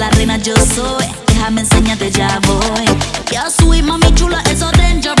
la reina yo soy. Déjame enseñarte, ya voy. Ya soy mami chula, eso ranger